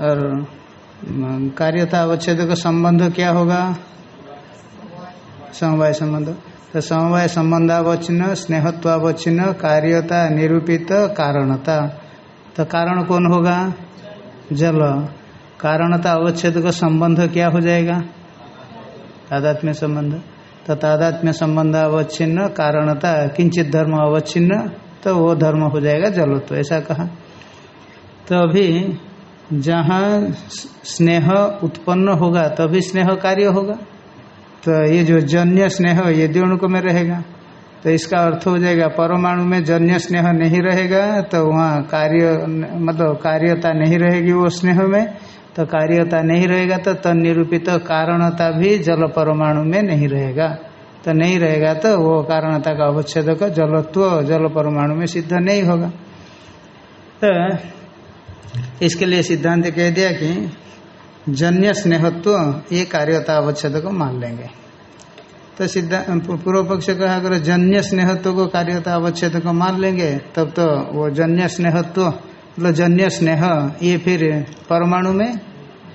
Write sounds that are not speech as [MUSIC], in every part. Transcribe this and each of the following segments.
और कार्यता अवच्छेद का संबंध क्या होगा? समवाय संबंध। तो समवाय संबंधावच्छिन्न, स्नेहत्वावच्छिन्न, कार्यता निरूपित, कारणता। तो कारण कौन होगा? जल। कारणता अवच्छेद का संबंध क्या हो जाएगा? तादात्म्य संबंध। तो तादात्म्य संबंध अवच्छिन्न, कारणता किंचित धर्म अवच्छिन्न तो वो धर्म हो जाएगा जलत्व, ऐसा कहा। तो अभी जहाँ स्नेह उत्पन्न होगा, तभी तो स्नेह कार्य होगा। तो ये जो जन्य स्नेह, ये द्योणुक में रहेगा। तो इसका अर्थ हो जाएगा, परमाणु में जन्य स्नेह नहीं रहेगा तो वहाँ कार्य मतलब कार्यता नहीं रहेगी वो स्नेह में। तो कार्यता नहीं रहेगा तो तनिरूपित तो कारणता भी जल परमाणु में नहीं रहेगा। तो नहीं रहेगा तो वो कारणता का अवच्छेद का जलत्व जल परमाणु में सिद्ध नहीं होगा। तो इसके लिए सिद्धांत कह दिया कि जन्य स्नेहत्व ये कार्यता अवच्छेद को मान लेंगे। तो सिद्धांत पूर्व पक्ष कहा, अगर जन्य स्नेहत्व को कार्यता अवच्छेद को मान लेंगे, तब तो वो जन्य स्नेहत्व मतलब जन्य स्नेह, ये फिर परमाणु में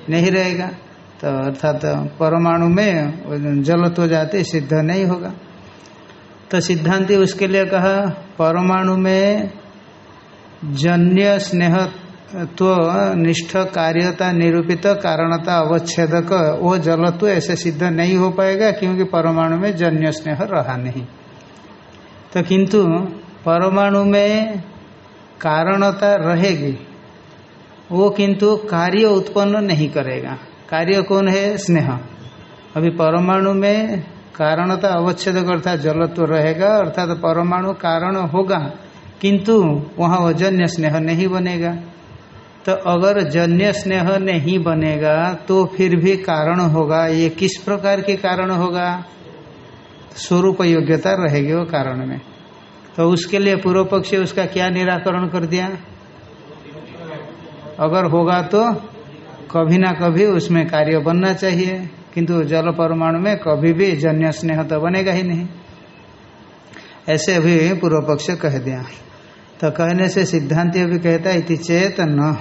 नहीं रहेगा। तो अर्थात परमाणु में जलत्व जाते, सिद्ध नहीं होगा। तो सिद्धांति उसके लिए कहा, परमाणु में जन्य स्नेह तो निष्ठ कार्यता, निरूपित कारणता, अवच्छेदक वो जलत्व ऐसे सिद्ध नहीं हो पाएगा, क्योंकि परमाणु में जन्य स्नेह रहा नहीं। तो किंतु परमाणु में कारणता रहेगी, वो किंतु कार्य उत्पन्न नहीं करेगा। कार्य कौन है? स्नेह। अभी परमाणु में कारणता अवच्छेद अर्थात जलत्व रहेगा, अर्थात परमाणु कारण होगा, किंतु वहाँ वो जन्य स्नेह नहीं बनेगा। तो अगर जन्य स्नेह नहीं बनेगा तो फिर भी कारण होगा। ये किस प्रकार के कारण होगा? स्वरूप योग्यता रहेगी वो कारण में। तो उसके लिए पूर्व पक्ष उसका क्या निराकरण कर दिया? अगर होगा तो कभी ना कभी उसमें कार्य बनना चाहिए, किंतु जल परमाणु में कभी भी जन्य स्नेह तो बनेगा ही नहीं। ऐसे भी पूर्व पक्ष कह दिया। तो कहने से सिद्धांत भी कहता है चेत न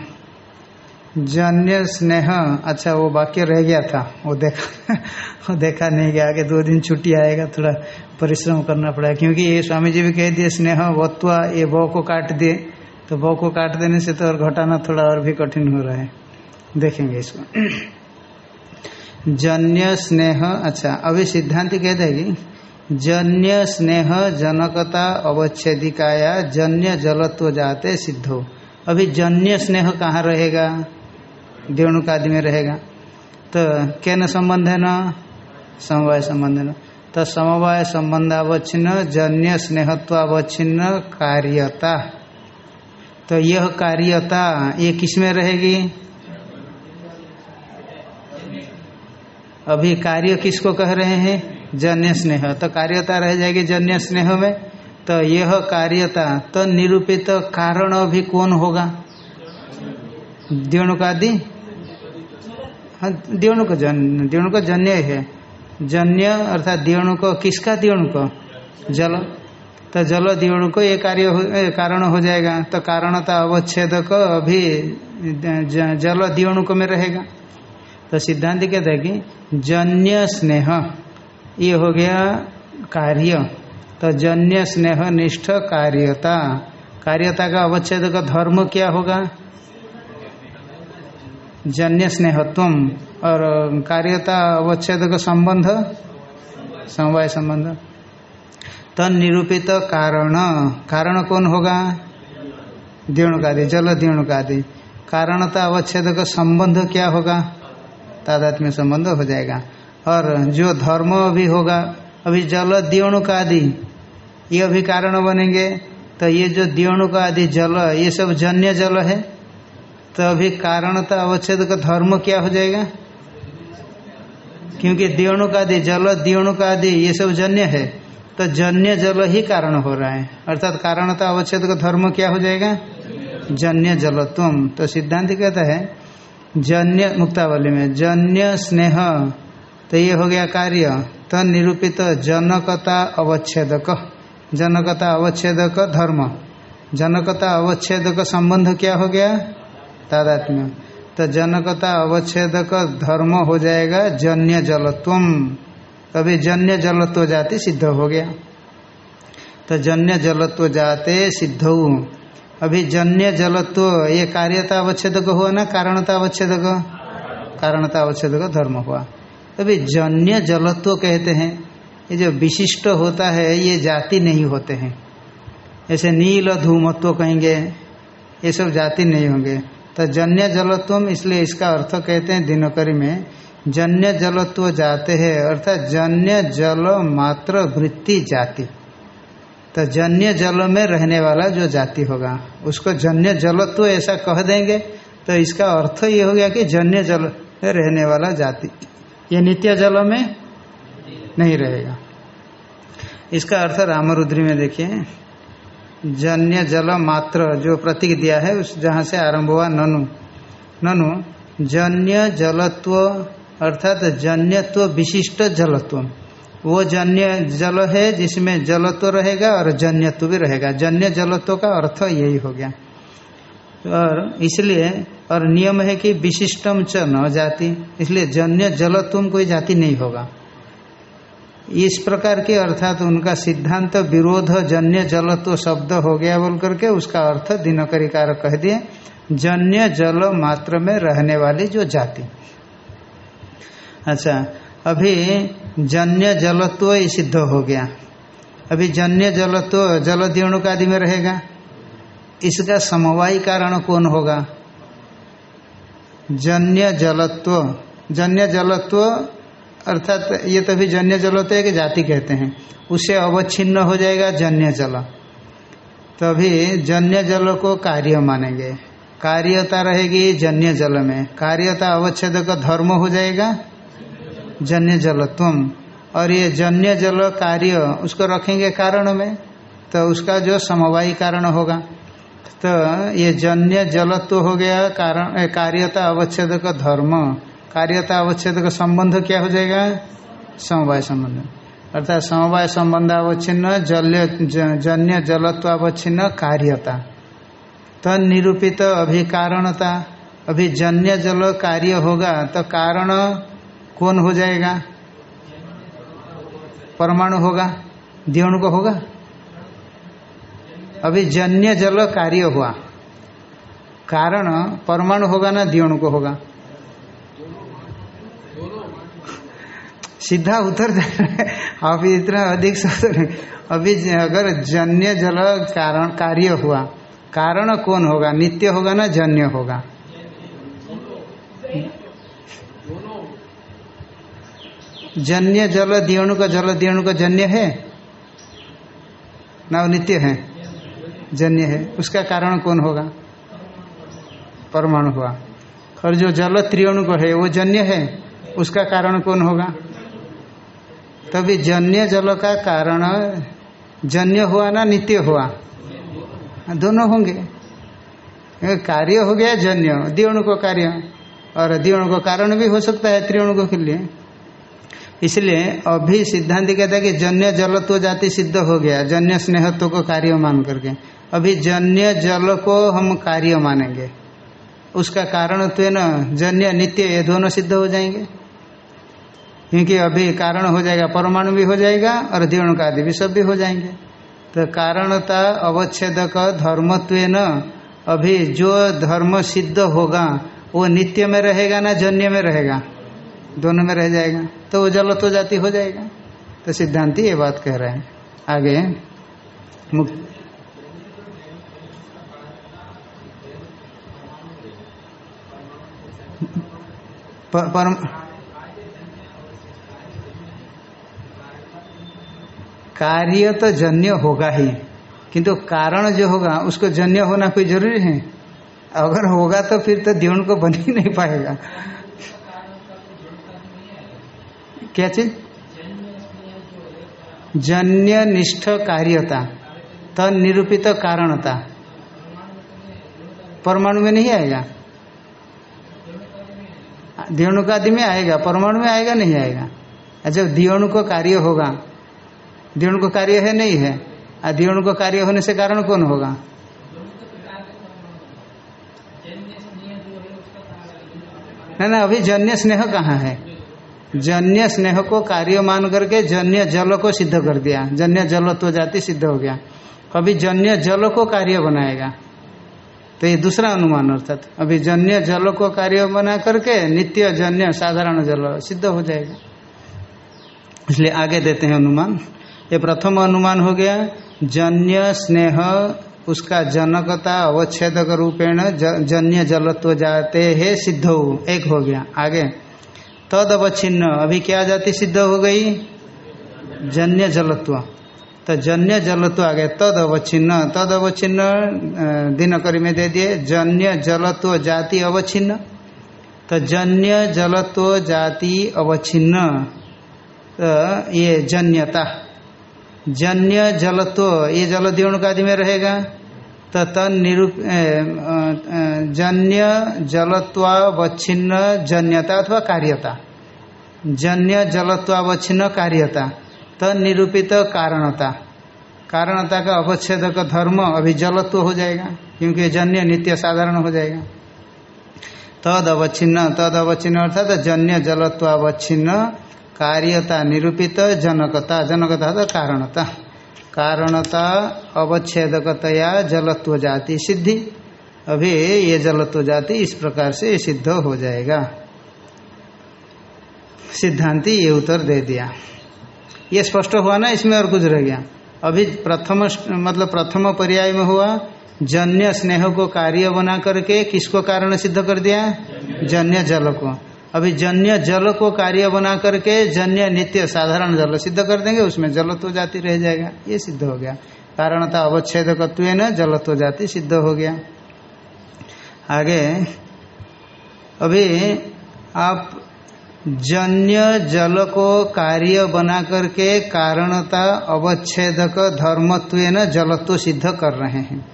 जन्य स्नेह। अच्छा वो वाक्य रह गया था। वो देखा वो देखा नहीं गया। आगे दो दिन छुट्टी आएगा, थोड़ा परिश्रम करना पड़ेगा। क्योंकि ये स्वामी जी भी कह दिए, स्नेह वत्वा, ये बौ को काट दिए तो बौ को काट देने से तो और घटाना थोड़ा और भी कठिन हो रहा है। देखेंगे इसको। जन्य स्नेह। अच्छा अभी सिद्धांत कह देगी जन्य स्नेह जनकता अवच्छेदिकाया, जन्य जलत्व जाते सिद्धो। अभी जन्य स्नेह कहाँ रहेगा? द्योणुकादि में रहेगा। तो क्या संबंध है न समवाय संबंध है न तो समवाय संबंधावच्छिन्न, जन्य स्नेहत्वावच्छिन्न, कार्यता। तो यह कार्यता ये किसमें रहेगी? अभी कार्य किसको कह रहे हैं? जन्य स्नेह। तो कार्यता रह जाएगी जन्य स्नेह में। तो यह कार्यता तो निरूपित कारण अभी कौन होगा? हाँ द्योणुक जन्य द्योणुक जन्य है। जन्य अर्थात द्योणुक, किसका द्योणुक? जल। तो जल द्योणुक, ये कार्य कारण हो जाएगा। तो कारणता अवच्छेदक अभी जल द्योणुक में रहेगा। तो सिद्धांत कहता है कि जन्य स्नेह, ये हो गया कार्य। तो जन्य स्नेह निष्ठ कार्यता। कार्यता का अवच्छेद का धर्म क्या होगा? जन्य स्नेहत्व और कार्यता अवच्छेद का संबंध? समवाय संबंध। तन निरूपित कारण। कारण कौन होगा? द्योणुकादि जल द्योणुकादि कारणता अवच्छेद का संबंध क्या होगा? तादात्म्य संबंध हो जाएगा। और जो धर्म अभी होगा, अभी जल द्योणुक आदि ये अभी कारण बनेंगे। तो ये जो द्योणुक आदि जल, ये सब जन्य जल है? तो अभी कारणता अवच्छेद का धर्म क्या हो जाएगा? क्योंकि द्योणुक आदि जल द्योणुक आदि ये सब जन्य है। तो जन्य जल ही कारण हो रहा है। अर्थात कारणता अवच्छेद का धर्म क्या हो जाएगा? जन्य जलत्व। तो सिद्धांत कहता है, जन्य, मुक्तावली में, जन्य स्नेह। तो ये हो गया कार्य। तो निरूपित जनकता अवच्छेदक। जनकता अवच्छेद का धर्म। जनकता अवच्छेद का संबंध क्या हो गया? तादात्म्य तो जनकता अवच्छेद का धर्म हो जाएगा, जन्य जलत्वम कभी जन्य जलत्व जाति सिद्ध हो गया। तो जन्य जलत्व जाते सिद्ध अभी जन्य जलत्व, ये कार्यता अवच्छेद हुआ ना कारणता अवच्छेद कारणता अवच्छेद धर्म हुआ। अभी जन्य जलत्व कहते हैं, ये जो विशिष्ट होता है, ये जाति नहीं होते हैं। ऐसे नील धूमत्व कहेंगे, ये सब जाति नहीं होंगे। तो जन्य जलत्व इसलिए इसका अर्थ कहते हैं दिनकरी में, जन्य जलत्व जाते हैं, अर्थात जन्य जल मात्र वृत्ति जाति। तो जन्य जल में रहने वाला जो जाति होगा, उसको जन्य जलत्व ऐसा कह देंगे तो इसका अर्थ ये हो गया कि जन्य जल में रहने वाला जाति। ये नित्य जल में नहीं रहेगा। इसका अर्थ रामरुद्री में देखिए। जन्य जल मात्र जो प्रतीक दिया है, उस जहाँ से आरंभ हुआ ननु। ननु जन्य जलत्व अर्थात जन्यत्व विशिष्ट जलत्व। वो जन्य जल है जिसमें जलत्व रहेगा और जन्यत्व भी रहेगा। जन्य जलत्व का अर्थ यही हो गया। और इसलिए, और नियम है कि विशिष्टम च न जाति। इसलिए जन्य जलत्व कोई जाति नहीं होगा। इस प्रकार के अर्थात उनका सिद्धांत विरोध जन्य जलत्व शब्द हो गया बोल करके उसका अर्थ दिनकरिकार कह दिए, जन्य जल मात्र में रहने वाली जो जाति। अच्छा अभी जन्य जलत्व सिद्ध हो गया। अभी जन्य जलत्व जल दिणुक आदि में रहेगा। इसका समवायी कारण कौन होगा? जन्य जलत्व जन्य जलत्व अर्थात ये तभी जन्य जल होते है कि जाति कहते हैं। उससे अवच्छिन्न हो जाएगा जन्य जल। तभी जन्य जल को कार्य मानेंगे। कार्यता रहेगी जन्य जल में। कार्यता अवच्छेद का धर्म हो जाएगा जन्य जलत्वम। और ये जन्य जल कार्य उसको रखेंगे कारण में तो उसका जो समवायी कारण होगा। तो ये जन्य जलत्व हो गया कारण कार्यता अवच्छेद का धर्म। कार्यता अवच्छेद का संबंध क्या हो जाएगा? समवाय संबंध अर्थात समवाय संबंध अवच्छिन्न जल्य जन्य, जलत्वावच्छिन्न, कार्यता। तन निरूपित अभी कारणता अभी जन्य जल कार्य होगा तो कारण कौन हो जाएगा? परमाणु होगा। दिवण को होगा। अभी जन्य जल कार्य हुआ। कारण परमाणु होगा ना दिवण को होगा। सीधा उतर जा रहे अभी इतना अधिक सोच अभी अगर जन्य जल कारण कार्य हुआ, कारण कौन होगा? नित्य होगा ना जन्य होगा? जन्य जल दियोणु का जल दियोणु का जन्य है? ना, नित्य है। जन्य है। उसका कारण कौन होगा? परमाणु हुआ। और जो जल त्रियोणु को है, वो जन्य है? उसका कारण कौन होगा? तभी जन्य जल का कारण जन्य हुआ ना नित्य हुआ? दोनों होंगे। कार्य हो गया जन्य दिवण को कार्य। और दिवण को कारण भी हो सकता है त्रिवण के लिए। इसलिए अभी सिद्धांत कहता है कि जन्य जलत्व जाति सिद्ध हो गया, जन्य स्नेहत्व को कार्य मान करके। अभी जन्य जल को हम कार्य मानेंगे। उसका कारण तो न, जन्य, नित्य, ये दोनों सिद्ध हो जाएँगे। क्योंकि अभी कारण हो जाएगा, परमाणु भी हो जाएगा और का आदि भी सब भी हो जाएँगे। तो कारणता अवच्छेद का धर्मत्व न अभी जो धर्म सिद्ध होगा, वो नित्य में रहेगा ना जन्य में रहेगा? दोनों में रह जाएगा। तो वो जल तो जाति हो जाएगा। तो सिद्धांति ये बात कह रहे हैं। आगे। मुक्त। परम कार्य तो जन्य होगा ही, किंतु कारण जो होगा, उसको जन्य होना कोई ज़रूरी है? अगर होगा तो फिर तो द्योण को बन ही नहीं पाएगा। क्या चीज़? जन्य निष्ठ कार्यता तन निरूपित कारणता। परमाणु में नहीं आएगा? दियोणु का आदि में आएगा, परमाणु में आएगा, नहीं आएगा? जब दियोणु को कार्य होगा। दियोणु को कार्य है, नहीं है। अणु को कार्य होने से कारण कौन होगा? ना ना, अभी जन्य स्नेह कहाँ है? जन्य स्नेह को कार्य मान करके जन्य जल को सिद्ध कर दिया। जन्य जल तो जाति सिद्ध हो गया। अभी जन्य जल को कार्य बनाएगा। तो ये दूसरा अनुमान अर्थात, अभी जन्य जल को कार्य बना करके नित्य जन्य साधारण जल सिद्ध हो जाएगा। इसलिए आगे देते हैं अनुमान। ये प्रथम अनुमान हो गया, जन्य स्नेह, उसका जनकता अवच्छेदक रूपेण जन्य जलत्व जाते है सिद्ध एक हो गया, आगे। तद अवच्छिन्न अभी क्या जाति सिद्ध हो गई? जन्य जलत्व। तो जन्य जलत्व आ गया तद अवच्छिन्न तद अवच्छिन्न दिनकरी में दे दिए, जन्य जलत्व जाति अवच्छिन्न। तो जन्य जलत्व जाति अवच्छिन्न तो ये जन्यता। जन्य जलत्व ये जल दिवणुकादि में रहेगा। तो तन जन्य जलत्वावच्छिन्न जन्यता अथवा कार्यता। जन्य जलत्वावच्छिन्न कार्यता तन कारणता। कारणता का अवच्छेद का धर्म अभी जलत्व हो जाएगा, क्योंकि जन्य नित्य साधारण हो जाएगा। तद अवच्छिन्न तद अवच्छिन्न अर्थात जन्य जलत्वावच्छिन्न कार्यता निरूपित, जनकता। जनकता तो कारणता। कारणता, अवच्छेदकतया जलत्व जाति सिद्धि। अभी ये जलत्व जाति इस प्रकार से सिद्ध हो जाएगा। सिद्धांति ये उत्तर दे दिया। ये स्पष्ट हुआ ना, इसमें और कुछ रह गया। अभी प्रथम मतलब प्रथम पर्याय में हुआ, जन्य स्नेह को कार्य बना करके किसको कारण सिद्ध कर दिया? जन्य जल को। अभी जन्य जल को कार्य बना करके जन्य नित्य साधारण जल सिद्ध कर देंगे, उसमें जलत्व जाति रह जाएगा। ये सिद्ध हो गया। कारणता अवच्छेद न जलत्व जाति सिद्ध हो गया। आगे, अभी आप जन्य जल को कार्य बना करके कारणता अवच्छेदक धर्मत्व न जलत्व सिद्ध कर रहे हैं।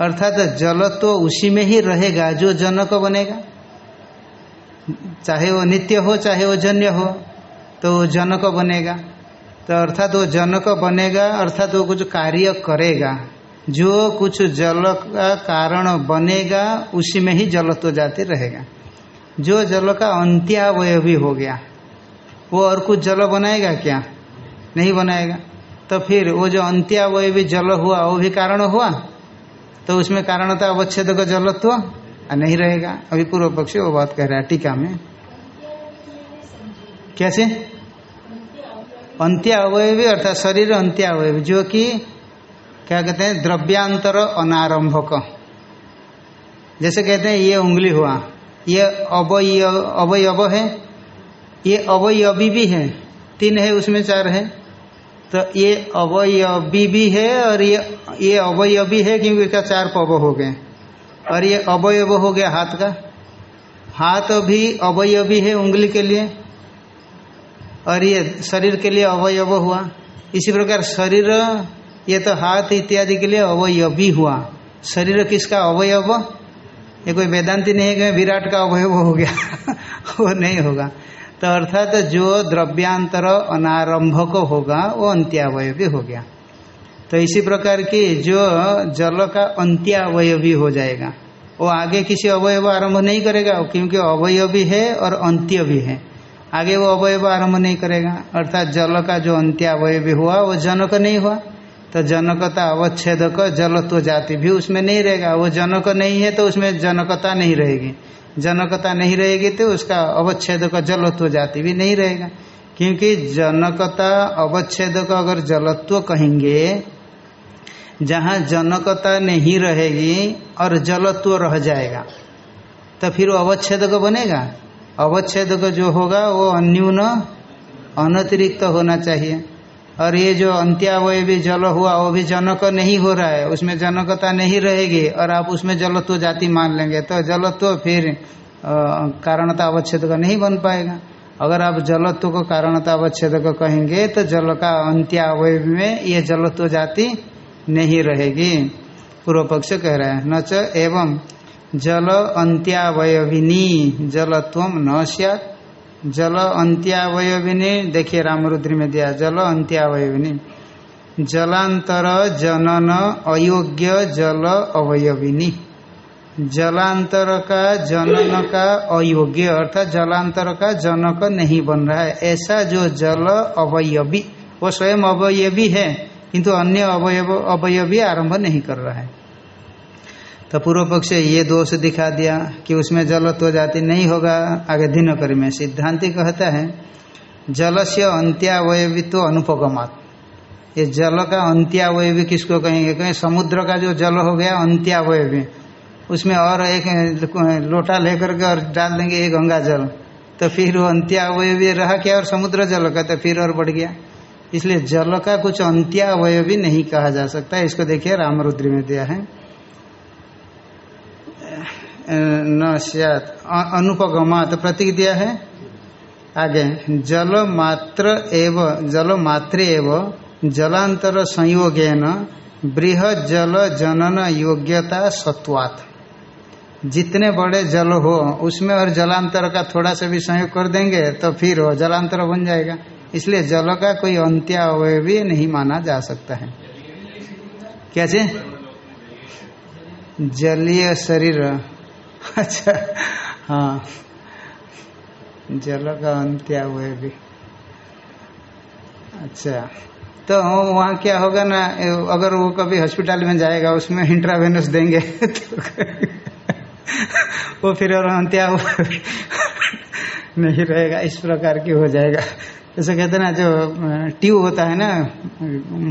अर्थात जलत्व उसी में ही रहेगा जो जनक बनेगा। चाहे वो नित्य हो, चाहे वो जन्य हो तो वो जनक बनेगा। तो अर्थात वो जनक बनेगा, अर्थात वो कुछ कार्य करेगा। जो कुछ जल का कारण बनेगा, उसी में ही जल तो जाते रहेगा। जो जल का अंत्यावय भी हो गया, वो और कुछ जल बनाएगा क्या? नहीं बनाएगा। तो फिर वो जो अंत्यावय भी जल हुआ, वो भी कारण हुआ? तो उसमें कारण कारणता अवच्छेद का जलत्व नहीं रहेगा। अभी पूर्व पक्षी वो बात कह रहा है, टीका में। कैसे? अंत्य अवयवी अर्थात शरीर अंत्य अवयवी जो कि क्या कहते हैं, द्रव्यांतर अनारंभक। जैसे कहते हैं, ये उंगली हुआ, ये अवय, अवयव है, ये अवयवी भी है, तीन है, उसमें चार है। तो ये अवयवी भी है और ये ये अवयवी है, क्योंकि इसका चार पव हो गए। और ये अवयव हो गया हाथ का। हाथ भी अवयवी है उंगली के लिए। और ये शरीर के लिए अवयव हुआ। इसी प्रकार शरीर, ये तो हाथ इत्यादि के लिए अवयवी हुआ। शरीर किसका अवयव? ये कोई वेदांति नहीं है कि विराट का अवयव हो गया। [LAUGHS] वो नहीं होगा। तो अर्थात तो जो द्रव्यांतर अनारंभक होगा, वो अंत्यावय भी हो गया। तो इसी प्रकार की जो जल का अंत्यावय भी हो जाएगा। वो आगे किसी अवयव आरंभ नहीं करेगा, क्योंकि अवयव भी है और अंत्य भी है। आगे वो अवयव आरंभ नहीं करेगा, अर्थात जल का जो अंत्यावय भी हुआ, वो जनक नहीं हुआ। तो जनकता अवच्छेदक, जलत्व जाति भी उसमें नहीं रहेगा। वो जनक नहीं है तो उसमें जनकता नहीं रहेगी। जनकता नहीं रहेगी तो उसका अवच्छेदक, जलत्व जाति भी नहीं रहेगा। क्योंकि जनकता अवच्छेदक अगर जलत्व कहेंगे जहाँ जनकता नहीं रहेगी और जलत्व रह जाएगा तो फिर वो अवच्छेदक बनेगा। अवच्छेदक जो होगा, वो अन्यून, अनतिरिक्त होना चाहिए। और ये जो अंत्यावय भी जल हुआ, वो भी जनक नहीं हो रहा है। उसमें जनकता नहीं रहेगी और आप उसमें जलत्व जाति मान लेंगे तो जलत्व फिर कारणता अवच्छेद का नहीं बन पाएगा। अगर आप जलत्व को कारणता अवच्छेद का कहेंगे तो जल का अंत्यावय में ये जलत्व जाति नहीं रहेगी। पूर्व पक्ष कह रहा है, न च एवं जल अंत्यावयविनी जलत्व न सियात। जल अंत्यावयविनी देखिए रामरुद्री में दिया, जल अंत्यावयविनी जलांतर जनन अयोग्य जल अवयविनी। जलांतर का जनन का अयोग्य, अर्थात जलांतर का जनक नहीं बन रहा है। ऐसा जो जल अवयवी, वो स्वयं अवयवी है किंतु अन्य अवयव, अवयवी आरंभ नहीं कर रहा है। तो पूर्व पक्ष ये दोष दिखा दिया कि उसमें जल तो जाति नहीं होगा, आगे दिनकर में सिद्धांति कहता है जल से अंत्यावयवी तो अनुपगमात। ये जल का अंत्यावयवी किसको कहेंगे? कहें समुद्र का जो जल हो गया अंत्यावयवी उसमें और एक लोटा लेकर के और डाल देंगे, ये गंगा जल। तो फिर वो अंत्यावयवी रहा क्या? और समुद्र जल का तो फिर और बढ़ गया। इसलिए जल का कुछ अंत्यावय भी नहीं कहा जा सकता। इसको देखिए, रामरुद्री में दिया है। न सियात अनुपगमा तो प्रतीक दिया है। आगे, जल मात्र एव, जल मात्र एव, जलांतर संयोगेन बृहद जल जनन योग्यता सत्वात। जितने बड़े जल हो, उसमें और जलांतर का थोड़ा सा भी संयोग कर देंगे तो फिर जलांतर बन जाएगा। इसलिए जल का कोई अंत्यावय भी नहीं माना जा सकता है। क्या चे जलीय शरीर। [LAUGHS] अच्छा हाँ। जल का अंत्यावय भी। अच्छा तो वहाँ क्या होगा ना, अगर वो कभी हॉस्पिटल में जाएगा, उसमें इंट्रावेनस देंगे [LAUGHS] तो वो फिर और अंत्या [LAUGHS] नहीं रहेगा, इस प्रकार की हो जाएगा। जैसे कहते ना, जो ट्यूब होता है ना,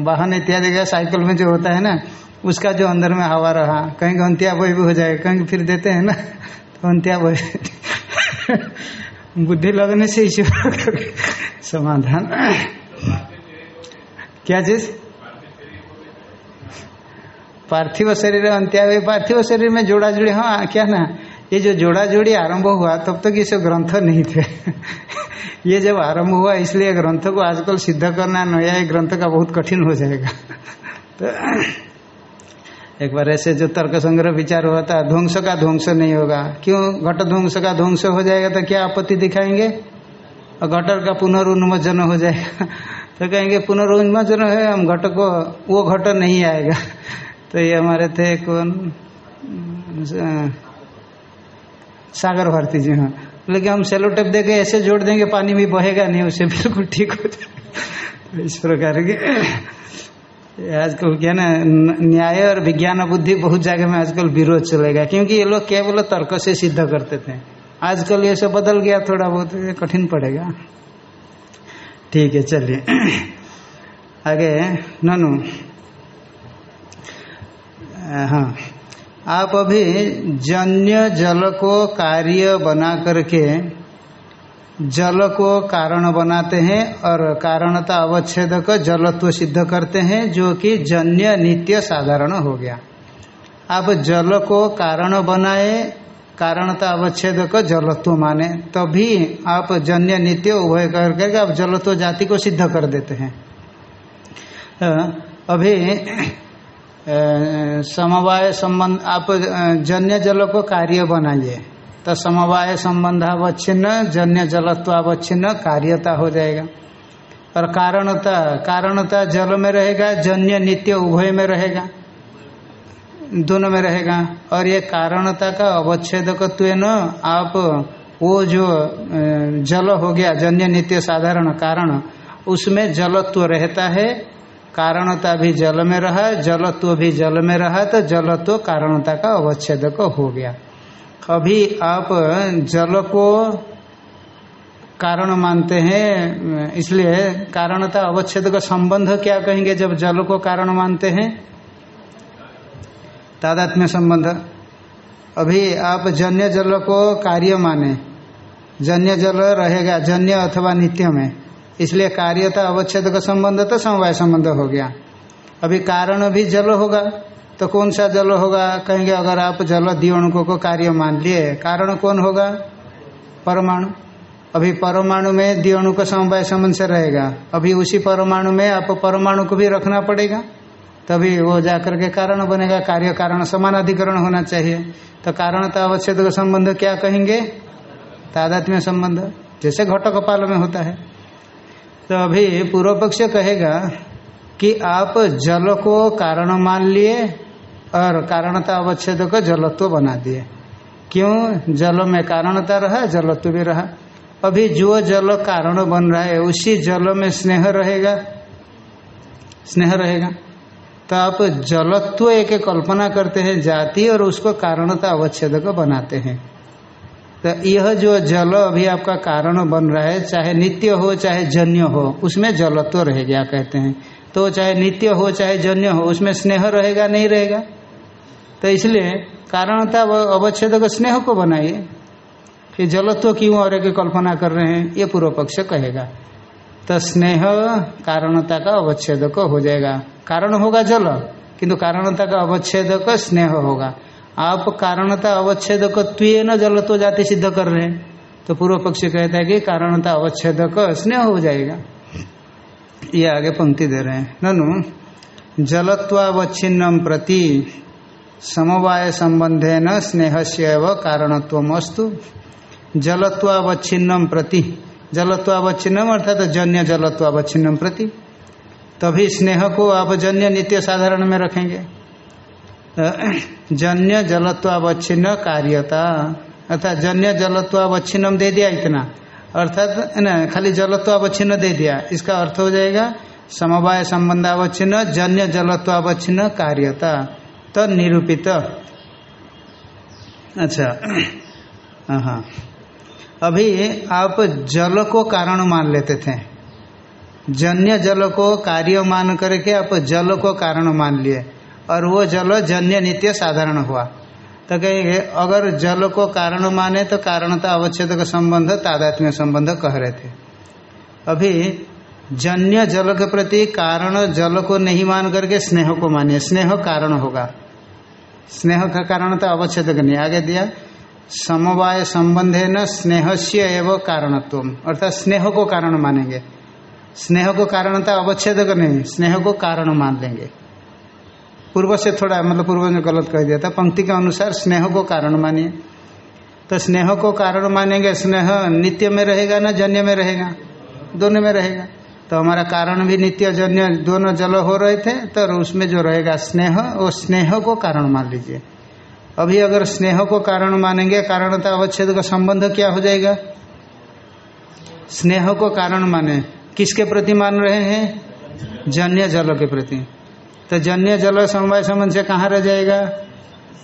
वाहन इत्यादि का साइकिल में जो होता है ना, उसका जो अंदर में हवा रहा कहीं अंत्या वही भी हो जाएगा कहीं फिर देते हैं ना तो अंत्या वही बुद्धि लगने से इसी [LAUGHS] समाधान। क्या चीज़? पार्थिव शरीर अंत्यावय पार्थिव शरीर में जोड़ा जोड़ी हाँ क्या ना, ये जो जोड़ा जोड़ी आरंभ हुआ, तब तक ये सब ग्रंथ नहीं थे। ये जब आरंभ हुआ, इसलिए ग्रंथ को आजकल सिद्ध करना नया ग्रंथ का बहुत कठिन हो जाएगा। तो एक बार ऐसे जो तर्क संग्रह विचार हुआ था, ध्वंस का ध्वंस नहीं होगा। क्यों? घट ध्वंस का ध्वंस हो जाएगा तो क्या आपत्ति दिखाएँगे? और घटर का पुनर्उन्मोचन हो जाएगा। तो कहेंगे पुनर्उन्मोचन है, हम घट को, वो घट नहीं आएगा। तो ये हमारे थे कौन? सागर भारती जी हाँ। लेकिन हम सेलो टेप दे ऐसे जोड़ देंगे, पानी भी बहेगा नहीं, उसे बिल्कुल ठीक हो जाए इस प्रकार के। आजकल क्या ना, न्याय और विज्ञान बुद्धि बहुत जगह में आजकल विरोध चलेगा, क्योंकि ये लोग केवल तर्क से सिद्ध करते थे। आजकल ये सब बदल गया, थोड़ा बहुत कठिन पड़ेगा। ठीक है, चलिए। आगे, ननु। हाँ। आप अभी जन्य जल को कार्य बना करके जल को कारण बनाते हैं और कारणता अवच्छेद का जलत्व सिद्ध करते हैं, जो कि जन्य नित्य साधारण हो गया। आप जल को कारण बनाए, कारणता अवच्छेद का जलत्व माने, तभी आप जन्य नित्य उभय कर करके आप जलत्व जाति को सिद्ध कर देते हैं। अभी समवाय संबंध, आप जन्य जल को कार्य बनाइए। तो समवाय संबंधावच्छिन्न जन्य जलत्वावच्छिन्न कार्यता हो जाएगा। और कारणता कारणता जल में रहेगा, जन्य नित्य उभय में रहेगा, दोनों में रहेगा। और ये कारणता का अवच्छेदकत्व न आप, वो जो जल हो गया, जन्य नित्य साधारण कारण, उसमें जलत्व रहता है कारणता भी जल में रहा, जलत्व भी जल में रहा तो जलत्व कारणता का अवच्छेदक हो गया। अभी आप जल को कारण मानते हैं, इसलिए कारणता अवच्छेद का संबंध क्या कहेंगे जब जल को कारण मानते हैं? तादात्म्य संबंध। अभी आप जन्य जल को कार्य माने, जन्य जल रहेगा, जन्य अथवा नित्य में। इसलिए कार्यता अवच्छेद का संबंध तो समवाय संबंध हो गया। अभी कारण भी जल होगा तो कौन सा जल होगा? कहेंगे, अगर आप जल दियोणुकों को कार्य मान लिए, कारण कौन होगा? परमाणु। अभी परमाणु में दियोणु का समवाय संबंध से रहेगा। अभी उसी परमाणु में आप परमाणु को भी रखना पड़ेगा। तभी वो जाकर के कारण बनेगा, कार्य कारण समान अधिकरण होना चाहिए। तो कारणता अवच्छेद का संबंध क्या कहेंगे? तादात्म्य संबंध, जैसे घट कपाल में होता है। तो अभी पूर्व पक्ष कहेगा कि आप जल को कारण मान लिए और कारणता अवच्छेद को जलत्व बना दिए। क्यों? जल में कारणता रहा, जलत्व भी रहा। अभी जो जल कारण बन रहा है, उसी जल में स्नेह रहेगा। स्नेह रहेगा। तो आप जलत्व एक कल्पना करते हैं, जाति और उसको कारणता अवच्छेद को बनाते हैं। तो यह जो जल अभी आपका कारण बन रहा है, चाहे नित्य हो, चाहे जन्य हो, उसमें जलत्व रहेगा, कहते हैं। तो चाहे नित्य हो, चाहे जन्य हो, उसमें स्नेह रहेगा, नहीं रहेगा? तो इसलिए कारणता अवच्छेद स्नेह को बनाइए। फिर जलत्व क्यों और की कल्पना कर रहे हैं, ये पूर्व पक्ष कहेगा। तो स्नेह कारणता का अवच्छेद हो जाएगा। कारण होगा जल, किंतु कारणता का अवच्छेद स्नेह होगा। आप कारणता अवच्छेद न जल तो जाति सिद्ध कर रहे हैं। तो पूर्व पक्षी कहता है कि कारणता अवच्छेद स्नेह हो जाएगा। ये आगे पंक्ति दे रहे हैं। ननु जलत्वावच्छिन्नम प्रति समवाय संबंधे न स्नेह से कारणत्वस्तु जलत्वावच्छिन्नम प्रति जलत्वावच्छिन्नम अर्थात जन्य जलत्वावच्छिन्नम प्रति। तभी स्नेह को आप जन्य नित्य साधारण में रखेंगे। जन्य जलत्वावच्छिन्न कार्यता। अर्थात जन्य जलत्वावच्छिन्नम दे दिया इतना। अर्थात, न, खाली जलत्वावच्छिन्न दे दिया। इसका अर्थ हो जाएगा समवाय संबंधावच्छिन्न, जन्य जलत्वावच्छिन्न कार्यता। तो निरूपित। अच्छा। हाँ अभी आप जल को कारण मान लेते थे। जन्य जल को कार्य मान करके आप जल को कारण मान लिए। और वो जल जन्य नित्य साधारण हुआ। तो कहेंगे अगर जल को कारण माने तो कारणता अवच्छेद का संबंध, तादात्म्य संबंध कह रहे थे। अभी जन्य जल के प्रति कारण जल को नहीं मान करके स्नेह को मानिए स्नेह कारण होगा। स्नेह का कारण तो अवच्छेद नहीं। आगे दिया, समवाय संबंध है न स्नेह से एवं कारणत्व अर्थात स्नेह को कारण मानेंगे। स्नेह को कारणता अवच्छेद नहीं, स्नेह को कारण मान लेंगे। पूर्व से थोड़ा मतलब पूर्व ने गलत कह दिया था, पंक्ति के अनुसार स्नेह को कारण मानिए। तो स्नेह को कारण मानेंगे, स्नेह नित्य में रहेगा ना जन्य में रहेगा? दोनों में रहेगा। तो हमारा कारण भी नित्य, जन्य, दोनों जल हो रहे थे तो उसमें जो रहेगा स्नेह, वो स्नेह को कारण मान लीजिए। अभी अगर स्नेह को कारण मानेंगे कारण कारणता अवच्छेद का संबंध क्या हो जाएगा? स्नेह को कारण माने। किसके प्रति मान रहे हैं? जन्य जल के प्रति। तो जन्य जल समवाय संबंध से कहाँ रह जाएगा?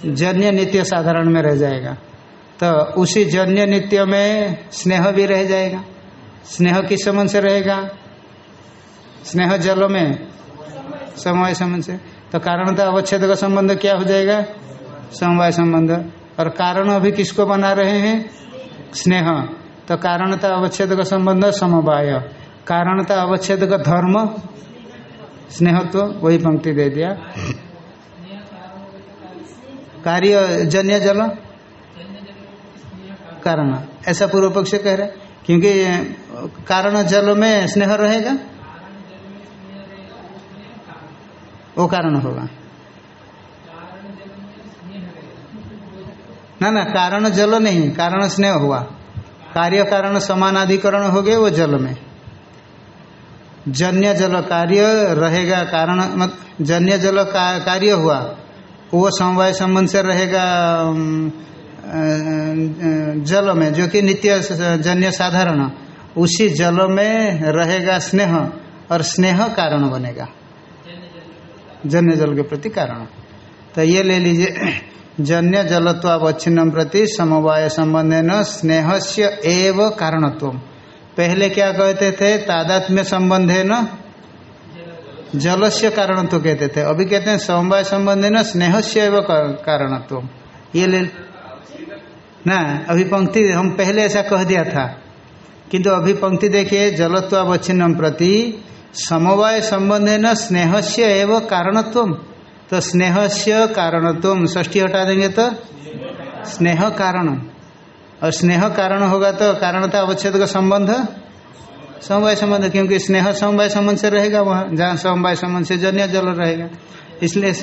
जन्य नित्य साधारण में रह जाएगा। तो उसी जन्य नित्य में स्नेह भी रह जाएगा। स्नेह किस संबंध से रहेगा? स्नेह जल में। समवाय संबंध से। तो कारणता अवच्छेद का संबंध क्या हो जाएगा? समवाय संबंध। और कारण अभी किसको बना रहे हैं? स्नेह। तो कारणता अवच्छेद का संबंध समवाय। कारणता अवच्छेद का धर्म। स्नेहत्व, वही पंक्ति दे दिया। कार्य, जन्य जल? कारण। ऐसा पूर्व पक्ष कह रहे क्योंकि, कारण जल में स्नेह रहेगा? वो कारण होगा। ना ना, कारण जल नहीं, कारण स्नेह हुआ। कार्य, कारण समानाधिकरण हो गए वो जल में। जन्य जल कार्य रहेगा कारण, मत जन्य जल कार्य हुआ। वो समवाय संबंध से रहेगा जल में, जो कि नित्य जन्य साधारण। उसी जल में रहेगा स्नेह, और स्नेह कारण बनेगा। जन्य जल के प्रति कारण। तो ये ले लीजिए जन्य जलत्वावच्छिन्नम प्रति समवाय संबंध न स्नेह से एव कारणत्व पहले क्या कहते थे? तादात्म्य संबंध है न? जलस्य कारण तो कहते थे। अभी कहते हैं समवाय संबंध है न? स्नेह एवं कारणत्व। ये ले ना अभी पंक्ति हम पहले ऐसा कह दिया था। किंतु अभी पंक्ति देखिए जलत्वावच्छिन्नम प्रति समवाय संबंध है न? स्नेह से कारणत्व। तो स्नेह कारणत्व ष्ठी हटा देंगे तो? स्नेह कारण। और स्नेह कारण होगा तो कारणता अवच्छेद का संबंध? समवाय संबंध, क्योंकि स्नेह समवाय संबंध से रहेगा वहाँ, जहाँ समवाय संबंध से जन्य जल रहेगा। इसलिए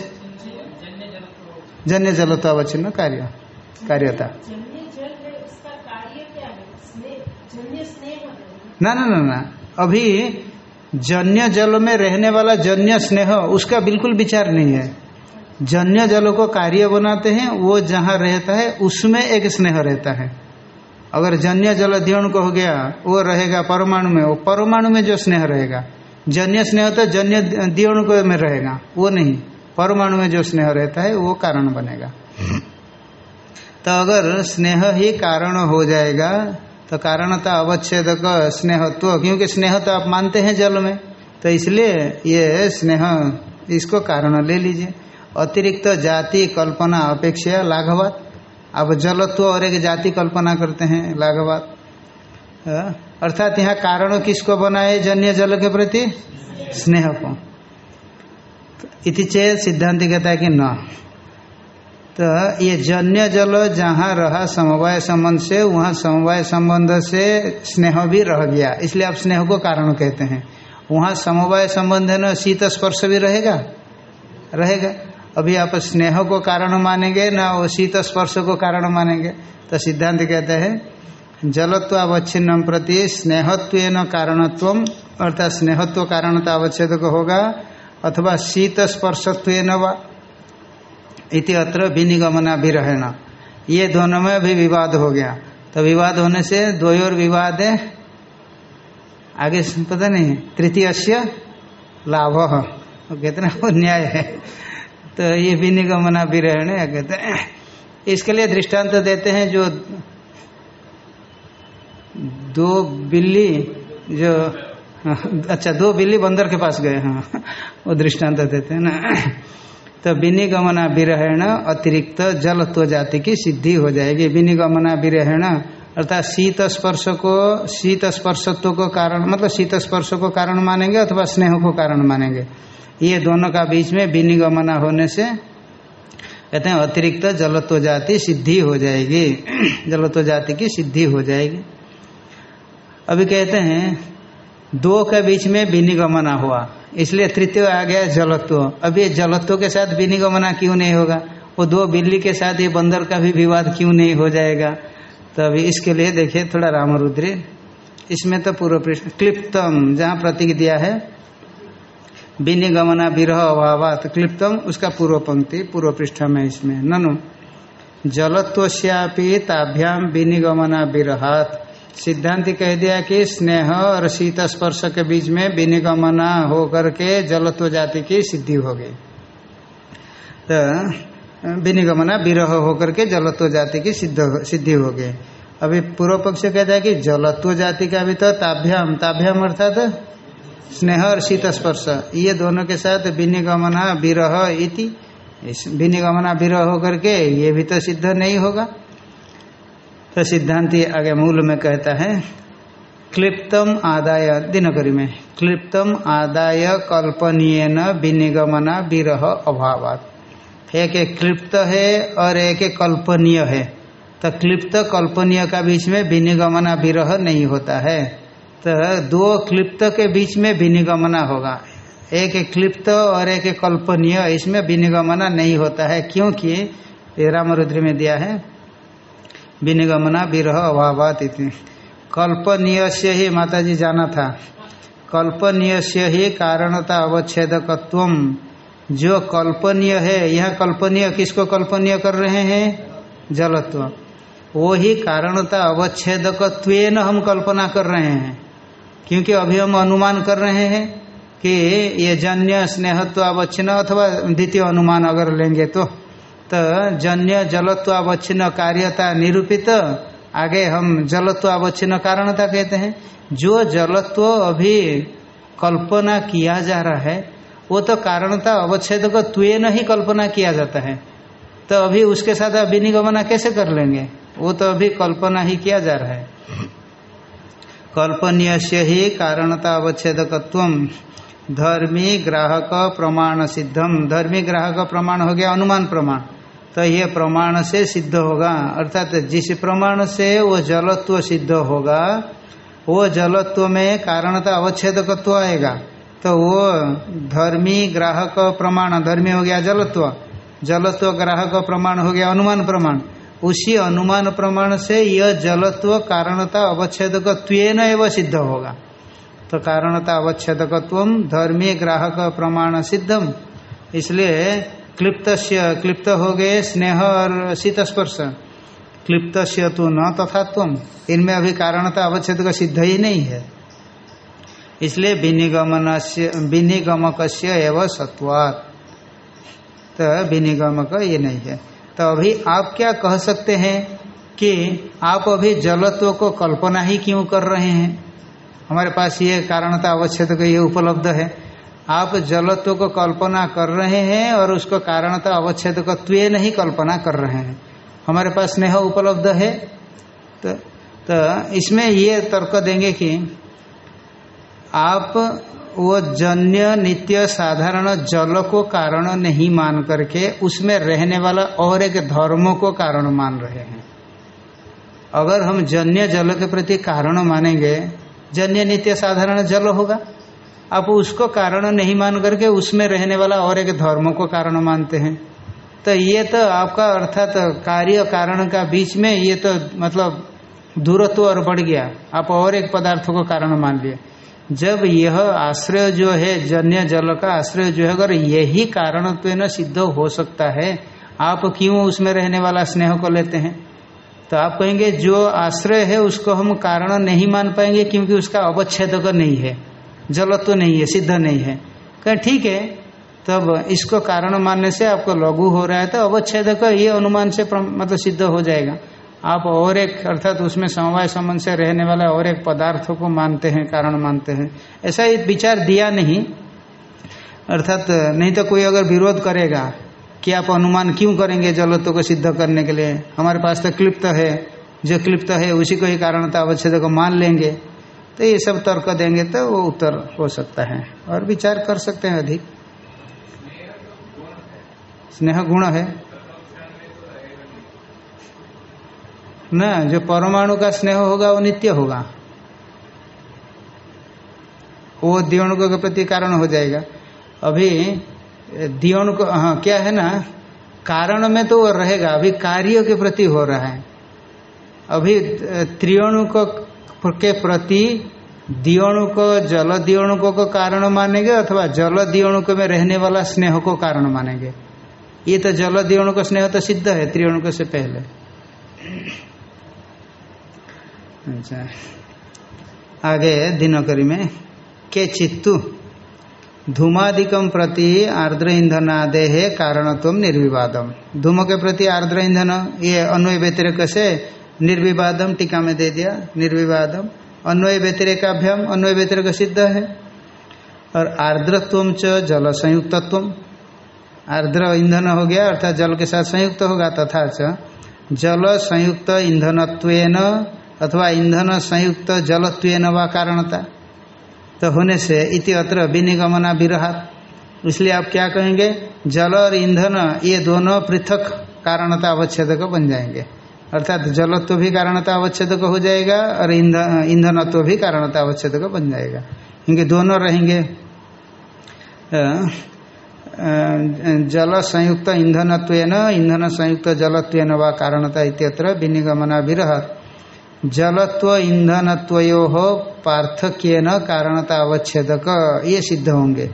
जन्य जल तो अवच्छिन्न कार्य, कार्यता। ना ना ना ना। अभी जन्य जल में रहने वाला जन्य स्नेह, उसका बिल्कुल विचार नहीं है। जन्य जल को कार्य बनाते हैं, वो जहाँ रहता है, उसमें एक स्नेह रहता है। अगर जन्य जल दियोण को हो गया, वो रहेगा परमाणु में, वो परमाणु में जो स्नेह रहेगा। जन्य स्नेह तो जन्य दियोण को में रहेगा, वो नहीं। परमाणु में जो स्नेह रहता है, वो कारण बनेगा। तो अगर स्नेह ही कारण हो जाएगा तो कारण कारणता अवच्छेद का स्नेहत्व, क्योंकि स्नेह तो आप मानते हैं जल में तो इसलिए ये स्नेह, इसको कारण ले लीजिए। अतिरिक्त जाति, कल्पना, अपेक्षा, लाघवात। अब जलत्व और एक जाति कल्पना करते हैं, लाघवात। अर्थात यहाँ कारण किसको बनाए, जन्य जल के प्रति? स्नेह को। इति चेत सिद्धांत कहता है कि न। तो ये जन्य जल जहाँ रहा समवाय संबंध से, वहाँ समवाय संबंध से स्नेह भी रह गया। इसलिए आप स्नेह को कारण कहते हैं। वहाँ समवाय संबंध है ना, शीत स्पर्श भी रहेगा? रहेगा। अभी आप स्नेह को कारण मानेंगे, ना वो शीत स्पर्श को कारण मानेंगे। तो सिद्धांत कहते हैं, जलत्वावच्छिन्न प्रति स्नेहत्व कारणत्व अर्थात स्नेहत्व कारणता अवच्छेद होगा, अथवा शीत स्पर्शत्व इति अत्र विनिगमना भी रहना ये दोनों में भी विवाद हो गया। तो विवाद होने से द्वयोर विवाद है। आगे पता नहीं तृतीय लाभ। कहते ना, वो न्याय है। तो ये विनिगमना भी रहने कहते हैं इसके लिए दृष्टांत तो देते हैं जो दो बिल्ली जो अच्छा दो बिल्ली बंदर के पास गए हाँ वो दृष्टांत देते हैं ना तो विनिगमना विरहण अतिरिक्त जलत्व जाति की सिद्धि हो जाएगी। विनिगमना विरहण, अर्थात शीत स्पर्श को, शीत स्पर्शत्व को कारण मतलब शीत स्पर्श को कारण मानेंगे अथवा स्नेह को कारण मानेंगे? ये दोनों का बीच में विनिगमना होने से कहते हैं अतिरिक्त जलत्व जाति सिद्धि हो जाएगी। [CLEARS THROAT] जलत्व जाति की सिद्धि हो जाएगी। अभी कहते हैं, दो के बीच में विनिगमना हुआ, इसलिए तृतीय आ गया जलत्व। अब ये जलत्व के साथ विनिगमना क्यों नहीं होगा? वो दो बिल्ली के साथ ये बंदर का भी विवाद क्यों नहीं हो जाएगा? तो अभी इसके लिए देखिए थोड़ा रामरुद्री। इसमें तो पूर्व पृष्ठ क्लिप्तम, जहाँ प्रतीक दिया है विनिगमना विरह अभाव क्लिप्तम उसका पूर्व पंक्ति, पूर्व पृष्ठ में इसमें। ननु जलत्वश्यापी ताभ्याम विनिगमना विरहात। सिद्धांति कह दिया कि स्नेह और शीत स्पर्श के बीच में विनिगमना हो करके जलत्व जाति की सिद्धि हो गई। तो विनिगमना विरह होकर के जलत्व जाति की सिद्ध, सिद्धि हो गई। अभी पूर्व पक्ष कहता है कि जलत्व जाति का भी तो ताभ्याम ताभ्याम अर्थात स्नेह और शीत स्पर्श ये दोनों के साथ विनिगमना विरह इति। विनिगमना विरह होकर के ये भी तो सिद्ध नहीं होगा। तो सिद्धांति आगे मूल में कहता है, क्लिप्तम आदाय, दिनकरी में, क्लिप्तम आदाय कल्पनीय न विनिगमना विरह अभाव एक एक क्लिप्त है और एक एक कल्पनीय है। तो क्लिप्त कल्पनीय का बीच में विनिगमना विरह नहीं होता है। तो दो क्लिप्त के बीच में विनिगमना होगा। एक एक क्लिप्त और एक एक कल्पनीय, इसमें विनिगमना नहीं होता है। क्योंकि रामरुद्र में दिया है। विनिगमना विरह अभावात कल्पनीय से ही माता जी जाना था। कल्पनीय से ही कारणता अवच्छेदकत्व जो कल्पनीय है, यह कल्पनीय किसको कल्पनीय कर रहे हैं? जलत्व। वो ही कारणता अवच्छेदकत्व हम कल्पना कर रहे हैं। क्योंकि अभी हम अनुमान कर रहे हैं कि ये जन्य स्नेहत्व अवच्छिन्न अथवा द्वितीय अनुमान अगर लेंगे तो तो जन्य, जलत्वावच्छिन्न कार्यता निरूपित, आगे हम जलत्वावच्छिन्न कारणता कहते हैं। जो जलत्व अभी कल्पना किया जा रहा है, वो तो कारणता अवच्छेद को त्वेन ही कल्पना किया जाता है। तो अभी उसके साथ विनिगमना कैसे कर लेंगे? वो तो अभी कल्पना ही किया जा रहा है। कल्पनीय से ही कारणता अवच्छेदकत्व धर्मी ग्राहक प्रमाण सिद्धम धर्मी ग्राहक प्रमाण हो गया अनुमान प्रमाण। तो ये प्रमाण से सिद्ध होगा। अर्थात जिस प्रमाण से वो जलत्व सिद्ध होगा, वो जलत्व में कारणता अवच्छेदकत्व आएगा। तो वो धर्मी ग्राहक प्रमाण, धर्मी हो गया जलत्व। जलत्व ग्राहक प्रमाण हो गया अनुमान प्रमाण। उसी अनुमान प्रमाण से यह जलत्व कारणता अवच्छेदक एवं सिद्ध होगा तो कारणता अवच्छेदकत्व धर्मी ग्राहक प्रमाण सिद्धम इसलिए क्लिप्त क्लिप्त हो गए स्नेह और शीत स्पर्श क्लिप्त तो न तथात्व, इनमें अभी कारणता अवच्छेद का सिद्ध ही नहीं है। इसलिए विनिगमन विनिगमक एवं सत्वात। तो विनिगमक ये नहीं है। तो अभी आप क्या कह सकते हैं कि आप अभी जलत्व को कल्पना ही क्यों कर रहे हैं? हमारे पास ये कारणता अवच्छेद का ये उपलब्ध है। आप जलत्व को कल्पना कर रहे हैं और उसको कारणता अवच्छेद का त्वे नहीं कल्पना कर रहे हैं। हमारे पास स्नेह उपलब्ध है। तो, तो इसमें ये तर्क देंगे कि आप वो जन्य नित्य साधारण जल को कारण नहीं मान करके उसमें रहने वाला और एक धर्मों को कारण मान रहे हैं। अगर हम जन्य जल के प्रति कारण मानेंगे, जन्य नित्य साधारण जल होगा। आप उसको कारण नहीं मान करके उसमें रहने वाला और एक धर्मों को कारण मानते हैं। तो ये तो आपका अर्थात तो कार्य कारण का बीच में ये तो मतलब दूरत्व और बढ़ गया। आप और एक पदार्थ को कारण मान लिए। जब यह आश्रय जो है, जन्य जल का आश्रय जो है, अगर यही कारण तो न सिद्ध हो सकता है, आप क्यों उसमें रहने वाला स्नेह को लेते हैं? तो आप कहेंगे, जो आश्रय है, उसको हम कारण नहीं मान पाएँगे, क्योंकि उसका अवच्छेदक नहीं है जल तो नहीं है, सिद्ध नहीं है। कहें, ठीक है, तब इसको कारण मानने से आपको लघु हो रहा है तो अवच्छेदक ये अनुमान से मतलब सिद्ध हो जाएगा। आप और एक, अर्थात उसमें समवाय संबंध से रहने वाला और एक पदार्थों को मानते हैं, कारण मानते हैं। ऐसा एक विचार दिया नहीं। अर्थात, नहीं तो कोई अगर विरोध करेगा कि आप अनुमान क्यों करेंगे जलत्व को सिद्ध करने के लिए? हमारे पास तो क्लिप्त है। जो क्लिप्त है, उसी को ही कारणता अवच्छेद को मान लेंगे। तो ये सब तर्क देंगे तो वो उत्तर हो सकता है। और विचार कर सकते हैं अधिक। स्नेह गुण है। न, जो परमाणु का स्नेह होगा, वो नित्य होगा। वो दियोणुक के प्रति कारण हो जाएगा। अभी, दियोणुक हाँ क्या है ना? कारण में तो वो रहेगा, अभी कार्य के प्रति हो रहा है। अभी, त्रियोणुक के प्रति दियोणुक, जल दियोणुक को कारण मानेंगे, अथवा जल दियोणुक में रहने वाला स्नेह को कारण मानेंगे। ये तो जल दियोणुक स्नेह तो सिद्ध है, त्रियोणुक से पहले। अच्छा। आगे दिनकरी में के चित्तु धूमादिकम प्रति आर्द्र ईंधन आदे है कारणत्व निर्विवादम धूम के प्रति आर्द्र ईंधन ये अन्वय व्यतिरेक से निर्विवादम टीका में दे दिया निर्विवादम अन्वय व्यतिरेकाभ्याम अन्वय व्यतिरेक सिद्ध है। और आर्द्रत्व च जल संयुक्तत्व आर्द्र ईंधन हो गया, अर्थात जल के साथ संयुक्त होगा, तथा च जल संयुक्त ईंधनत्व अथवा ईंधन संयुक्त जलत्व व कारणता। तो होने से इति अत्र विनिगमना विरहात। इसलिए आप क्या कहेंगे? जल और ईंधन ये दोनों पृथक कारणता अवच्छेदक बन जाएँगे। अर्थात जलत्व भी कारणता अवच्छेदक हो जाएगा और ईंधनत्व भी कारणता अवच्छेदक बन जाएगा। क्योंकि दोनों रहेंगे। जल संयुक्त ईंधनत्व ईंधन संयुक्त जलत्व व कारणता इत्यत्र विनिगमना विरहत। जलत्व ईंधनत्वयो पार्थक्य न कारणता अवच्छेदक ये सिद्ध होंगे।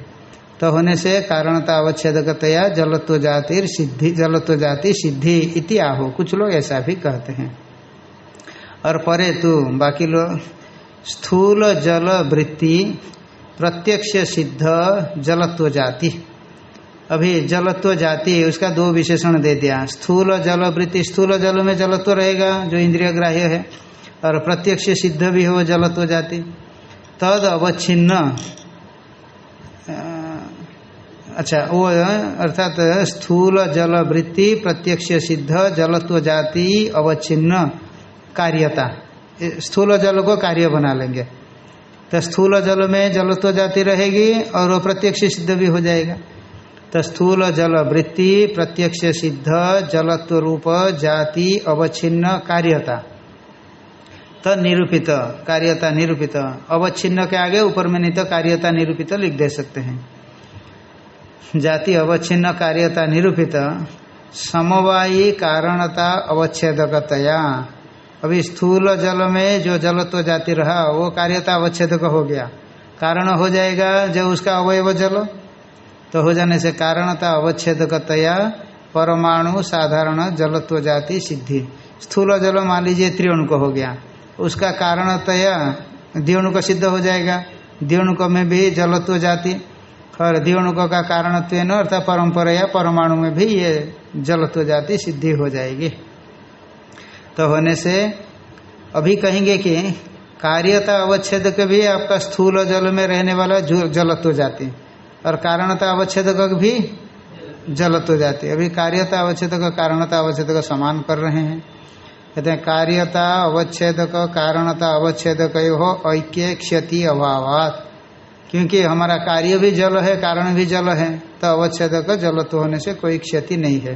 तो होने से कारणता अवच्छेदकतया जलत्व जाति सिद्धि, जलत्व जाति सिद्धि इति आहो। कुछ लोग ऐसा भी कहते हैं। और परे तो बाकी लोग स्थूल जल वृत्ति प्रत्यक्ष सिद्ध जलत्व जाति। अभी जलत्व जाति, उसका दो विशेषण दे दिया। स्थूल जल वृत्ति, स्थूल जल में जलत्व रहेगा, जो इंद्रिय ग्राह्य है। और प्रत्यक्ष सिद्ध भी हो जलत्व जाति। तद अवच्छिन्न। अच्छा वो, अर्थात स्थूल जल वृत्ति, प्रत्यक्ष सिद्ध जलत्व जाति, अवच्छिन्न, कार्यता। स्थूल जल को कार्य बना लेंगे। तो स्थूल जल में जलत्व जाति रहेगी और वो प्रत्यक्ष सिद्ध भी हो जाएगा। तो स्थूल जल वृत्ति, प्रत्यक्ष सिद्ध जलत्व रूप, जाति, अवच्छिन्न, कार्यता। तो निरूपित कार्यता निरूपित। अवच्छिन्न के आगे ऊपर में नहीं तो कार्यता निरूपित लिख दे सकते हैं। जाति अवच्छिन्न, कार्यता निरूपित, समवायी कारणता अवच्छेदकतया। अभी स्थूल जल में जो जलत्व जाति रहा, वो कार्यता अवच्छेदक हो गया। कारण हो जाएगा जब उसका अवयव जल। तो हो जाने से कारणता अवच्छेदकतया, परमाणु साधारण जलत्व जाति सिद्धि। स्थूल जल मान लीजिए त्रिवण को हो गया। उसका कारणतया द्विअणुक सिद्ध हो जाएगा। द्विअणुक में भी जलत्व जाति, और द्विअणुक का कारणत्व न अर्थात परंपरा या परमाणु में भी ये जलत्व जाति सिद्धि हो जाएगी। तो होने से अभी कहेंगे कि कार्यता अवच्छेद के भी आपका स्थूल जल में रहने वाला जलत्व जाति, और कारणता अवच्छेद भी जलत्व जाति। अभी कार्यता अवच्छेद का कारणता अवच्छेद का समान कर रहे हैं। कहते हैं कार्यता अवच्छेद कारणता अवच्छेद हो, ऐक्य क्षति अभावात। क्योंकि हमारा कार्य भी जल है, कारण भी जल है तो अवच्छेद जलत्व होने से कोई क्षति नहीं है।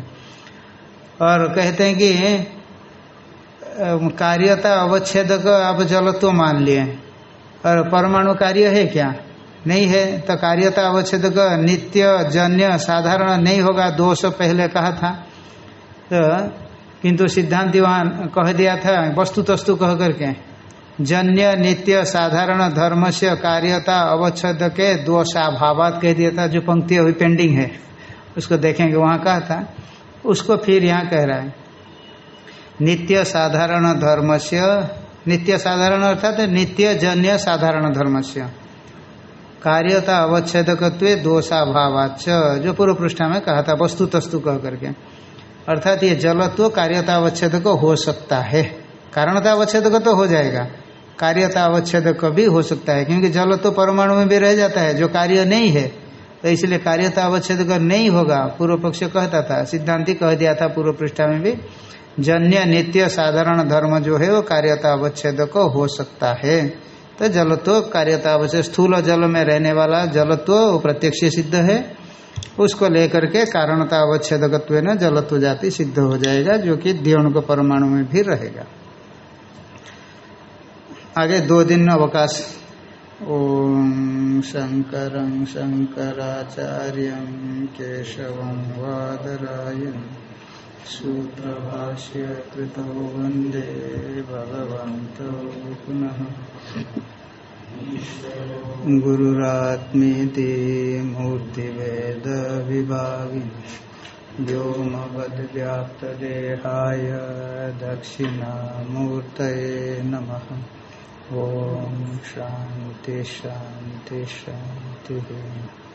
और कहते हैं कि कार्यता अवच्छेद आप जलत्व मान लिए। और परमाणु कार्य है क्या? नहीं है तो कार्यता अवच्छेद नित्य, जन्य, साधारण नहीं होगा, दोष पहले कहा था। तो किंतु सिद्धांत कह दिया था, वस्तु तस्तु कह करके, जन्य, नित्य, साधारण धर्म से कार्यता अवच्छेद के दोषाभावात कह दिया था, जो पंक्ति अभी पेंडिंग है। उसको देखेंगे, वहाँ कहा था, उसको फिर यहाँ कह रहा है, नित्य, साधारण धर्म से नित्य, साधारण अर्थात नित्य, जन्य, साधारण धर्म से कार्यता अवच्छेदक दोषाभावाच जो पूर्व पृष्ठा में कहा था, वस्तु तस्तु कह करके। अर्थात ये जलत्व कार्यता को हो सकता है। कारणता अवच्छेदक तो हो जाएगा। कार्यता अवच्छेदक भी हो सकता है, क्योंकि जल तो परमाणु में भी रह जाता है, जो कार्य नहीं है। तो इसलिए कार्यता अवच्छेदक नहीं होगा, पूर्व पक्ष कहता था, सिद्धांति कह दिया था पूर्व पृष्ठा में भी, जन्य नित्य साधारण धर्म जो है, वो कार्यता अवच्छेद को हो सकता है। तो जलत्व कार्यता अवच्छेद स्थूल जल में रहने वाला जलत्व प्रत्यक्ष सिद्ध है। उसको लेकर के कारणता अवच्छेदकत्व न जलत्व जाति सिद्ध हो जाएगा, जो कि दियोण को परमाणु में भी रहेगा। आगे दो दिन अवकाश। ओम शंकर शंकराचार्य केशव वादरायण। सूत्रभाष्य कृतौ वंदे भगवन्तौ पुनः। गुरुरात्मीति मूर्तिवेदविभागिनि व्योमवद्व्याप्तदेहाय दक्षिणामूर्तये नमः। ॐ शान्ति शान्ति शान्तिः।